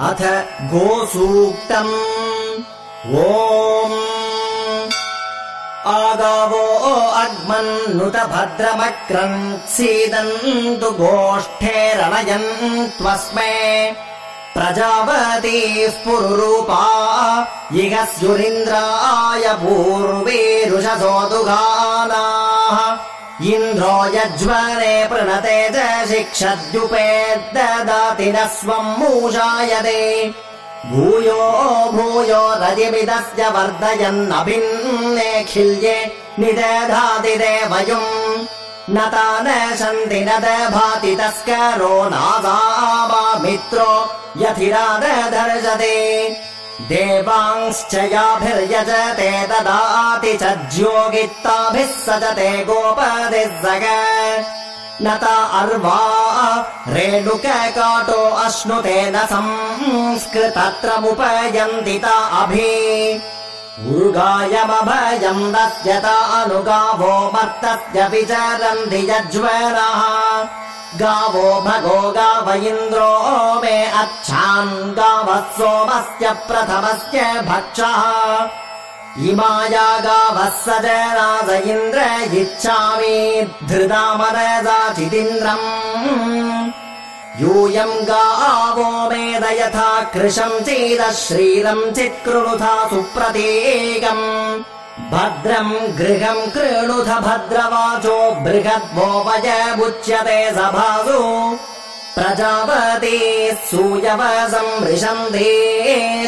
अथ गोसूक्तम्। ॐ आगावो अग्मन्नुत भद्रमक्रन्सीदन्तु गोष्ठेरणयन् त्वस्मै। प्रजापतीः पुरुरूपा। इह स्युरिन्द्राय पूर्वीरुषसोदुगानाः इन्द्रो यज्वरे प्रणते च शिक्षद्युपे ददाति न स्वम् मूषायते। भूयो भूयो रजिमिदस्य वर्धयन्नभिन्नेखिल्ये निदधाति देवयुम् न ता न सन्ति न दभाति तस्करो नादा वा मित्रो यथिरादर्शते देवांश्च याभिर्यजते च ज्योगित्ताभिः सजते गोपदिः न ता अर्वा रेणुककाटो अश्नुते न संस्कृतत्रमुपयन्ति ता अभि। उरुगायमभयम् दस्यता अनुगावो मर्तस्य विचरन्ति यज्वरः। गावो भगो गाव इन्द्रो मे अच्छान् गावः सोमस्य प्रथमस्य भक्षः इमाया गावः स जराज इन्द्र इच्छामि धृतामरदाचिदिन्द्रम् यूयम् गावो मेद यथा कृशम् चेद श्रीरम् चित्कृणुथा सुप्रतीकम्। भद्रम् गृहम् कृणुथ भद्रवाचो बृहद्वो वयमुच्यते सभासु प्रजापते सूयवसम् मृशन्ते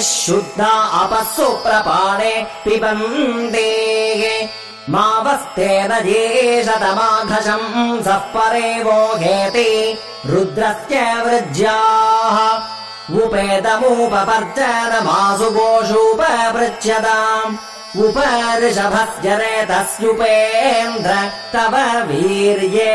शुद्धा अपः सुप्रपाणे पिबन्ते। मावस्तेन येषतमाघशम् सः परे वोघेति रुद्रस्य वृज्याः उपेतमुपपर्जनमासु गोषूपपृच्छताम् उपऋषभस्य रेतस्युपेन्द्र तव वीर्ये